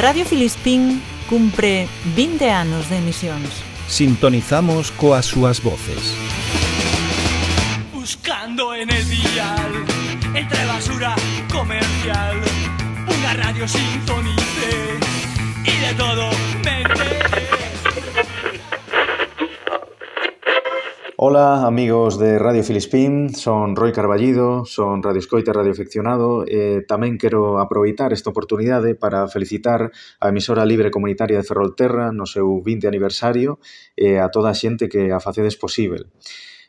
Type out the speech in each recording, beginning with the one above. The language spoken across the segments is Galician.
Radio Filispín cumpre 20 anos de emisións. Sintonizamos coas súas voces. Buscando en el dial, entre basura comercial, unha radio sintonice y de todo Ola, amigos de Radio Filispín, son Roy Carballido, son Radio Escoita Radio Aficionado e tamén quero aproveitar esta oportunidade para felicitar a emisora libre comunitaria de Ferrolterra no seu 20 aniversario e a toda a xente que a facedes posible.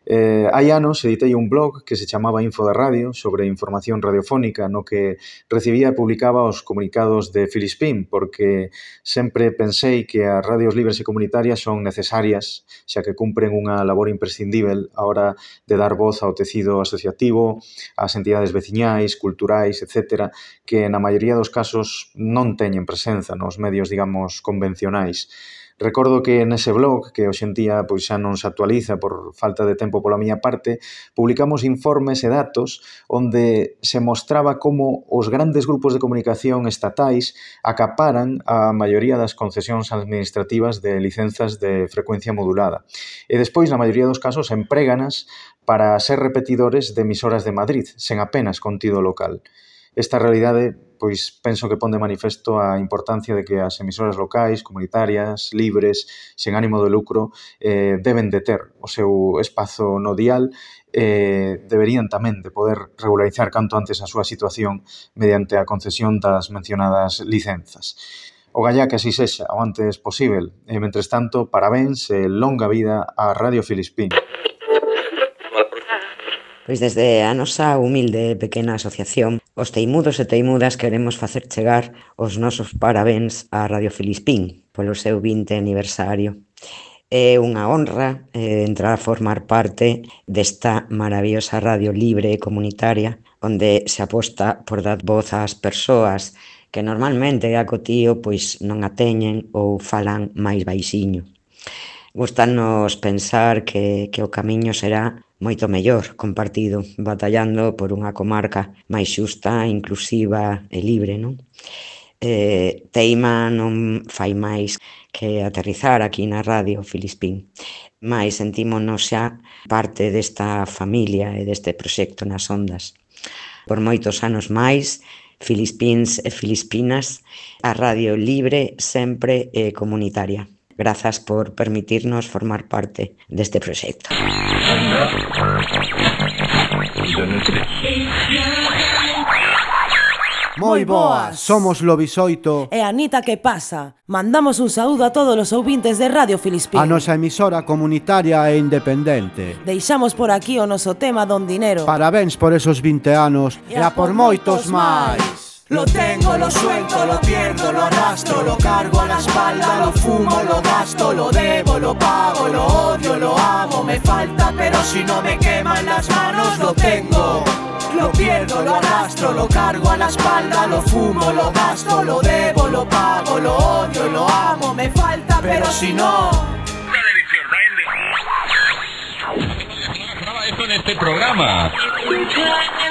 Eh, hai anos editei un blog que se chamaba Info da Radio sobre información radiofónica no que recibía e publicaba os comunicados de Filispín porque sempre pensei que as radios libres e comunitarias son necesarias xa que cumpren unha labor imprescindível a hora de dar voz ao tecido asociativo, ás entidades veciñais, culturais, etc., que na maioría dos casos non teñen presenza nos medios, digamos, convencionais. Recordo que nese blog, que hoxentía pois xa non se actualiza por falta de tempo pola miña parte, publicamos informes e datos onde se mostraba como os grandes grupos de comunicación estatais acaparan a maioría das concesións administrativas de licenzas de frecuencia modulada. E despois, na maioría dos casos, empréganas para ser repetidores de emisoras de Madrid, sen apenas contido local. Esta realidade pois penso que pon de manifesto a importancia de que as emisoras locais, comunitarias, libres, sen ánimo de lucro, eh, deben de ter o seu espazo no dial eh, deberían tamén de poder regularizar canto antes a súa situación mediante a concesión das mencionadas licenzas. O gallá que así sexa o antes posible. E, mentres tanto, parabéns e longa vida a Radio Filispín. Pois desde a nosa humilde pequena asociación Os teimudos e teimudas queremos facer chegar os nosos parabéns á Radio Filispín polo seu 20 aniversario. É unha honra eh, entrar a formar parte desta maravillosa radio libre e comunitaria onde se aposta por dar voz ás persoas que normalmente a cotío pois non a teñen ou falan máis baixiño gustanos pensar que, que o camiño será moito mellor compartido, batallando por unha comarca máis xusta, inclusiva e libre, non? Eh, Teima non fai máis que aterrizar aquí na radio Filispín, mais sentímonos xa parte desta familia e deste proxecto nas ondas. Por moitos anos máis, Filispíns e Filispinas, a radio libre sempre e comunitaria. Grazas por permitirnos formar parte deste proxecto. Moi boas, somos Lobisoito. E Anita que pasa? Mandamos un saúdo a todos os ouvintes de Radio Filispín. A nosa emisora comunitaria e independente. Deixamos por aquí o noso tema don dinero. Parabéns por esos 20 anos E a por moitos máis. Lo tengo, lo suelto, lo pierdo, lo arrastro, lo cargo a la espalda, lo fumo, lo gasto, lo debo, lo pago, lo odio, lo amo, me falta, pero si no me queman las manos, lo tengo. Lo pierdo, lo arrastro, lo cargo a la espalda, lo fumo, lo gasto, lo debo, lo pago, lo odio, lo amo, me falta, pero si no... en este programa.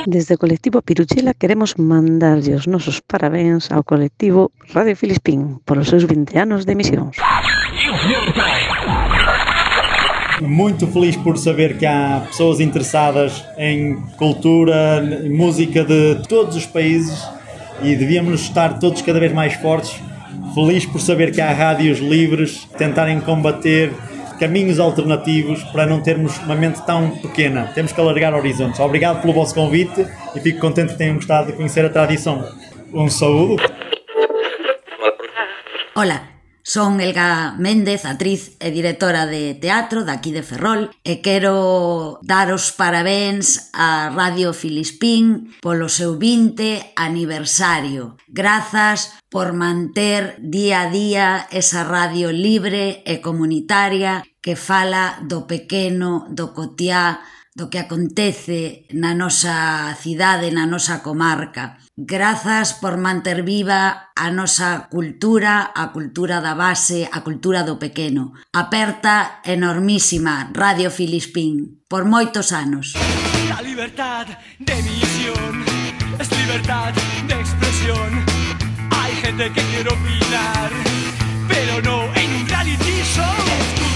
Desde o colectivo Piruchela queremos mandarlle os nosos parabéns ao colectivo Radio Filispín polos seus 20 anos de emisións. Muito feliz por saber que há pessoas interessadas em cultura, em música de todos os países e devíamos estar todos cada vez mais fortes. Feliz por saber que há rádios livres tentarem combater caminhos alternativos para não termos uma mente tão pequena. Temos que alargar horizontes. Obrigado pelo vosso convite e fico contente que tenham gostado de conhecer a tradição. Um saúdo. Hola, Son Elga Méndez, atriz e directora de teatro daqui de Ferrol e quero dar os parabéns a Radio Filispín polo seu 20 aniversario. Grazas por manter día a día esa radio libre e comunitaria que fala do pequeno, do cotiá, do que acontece na nosa cidade, na nosa comarca. Grazas por manter viva a nosa cultura, a cultura da base, a cultura do pequeno. Aperta enormísima Radio Filispín por moitos anos. A libertad de misión es libertad de expresión. Hai gente que quero opinar, pero no en un reality show.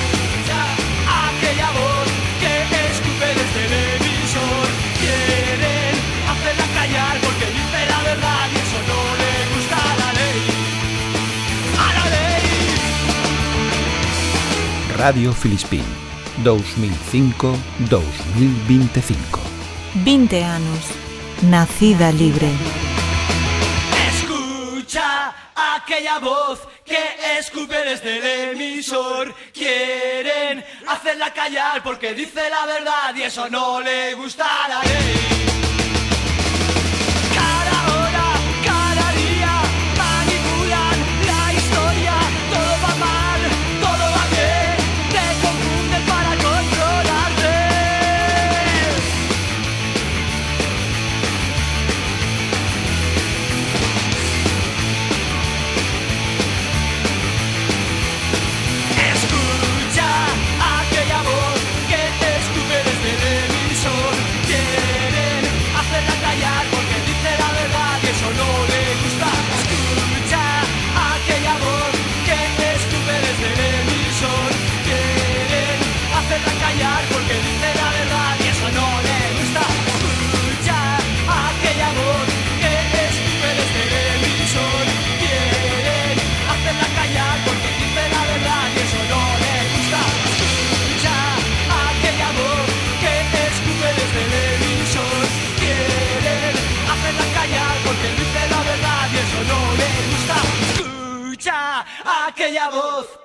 Radio Filispín 2005-2025. 20 anos, nacida libre. Escucha aquella voz que escupe desde el emisor. Quieren hacerla callar porque dice la verdad y eso no le gusta a la ley. voz.